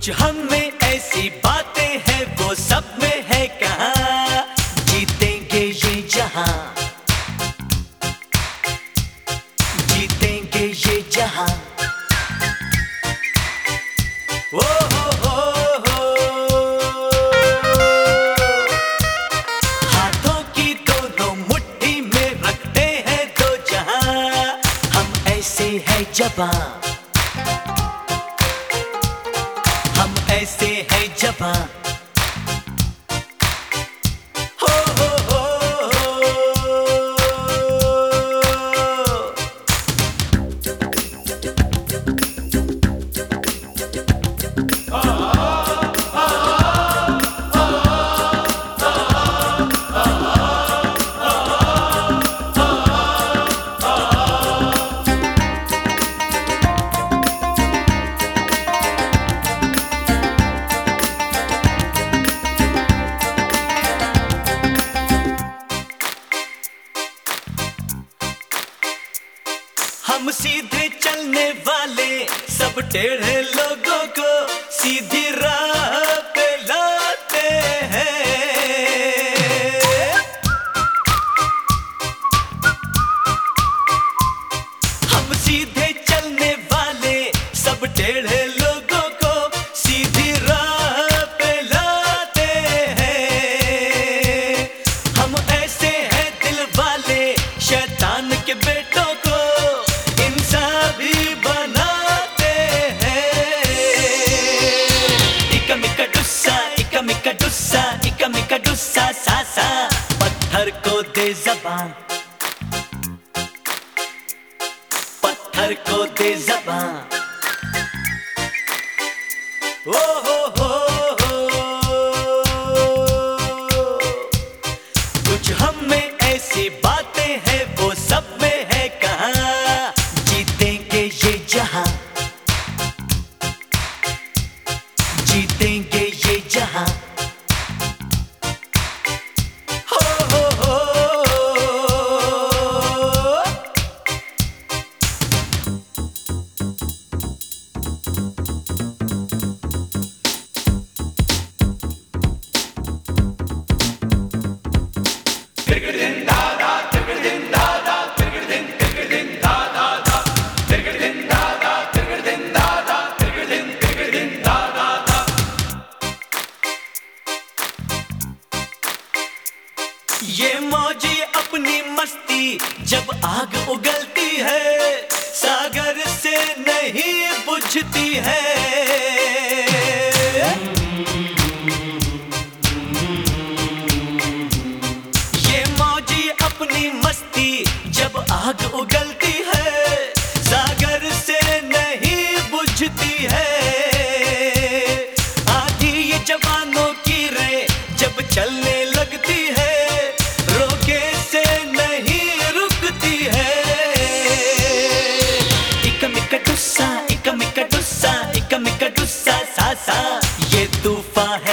कुछ हम में ऐसी बातें हैं, वो सब में है कहा? जीतेंगे ये जहाँ। जीतेंगे ये जहाँ। ओ हो हो हो। हाथों की दोनों मुट्ठी में रखते हैं दो जहाँ। हम ऐसे हैं जबां सीधे चलने वाले सब टेढ़े लोगों को सीधी राह पे लाते हैं। हम सीधे चलने वाले सब टेढ़े पत्थर को दे जबान। ओ हो हो हो। कुछ हम में ऐसी बातें ये मौजी अपनी मस्ती, जब आग उगलती है, सागर से नहीं बुझती है। ये मौजी अपनी मस्ती, जब आग उगलती है, सागर से नहीं बुझती है। आधी ये जवानों की रे, जब चलने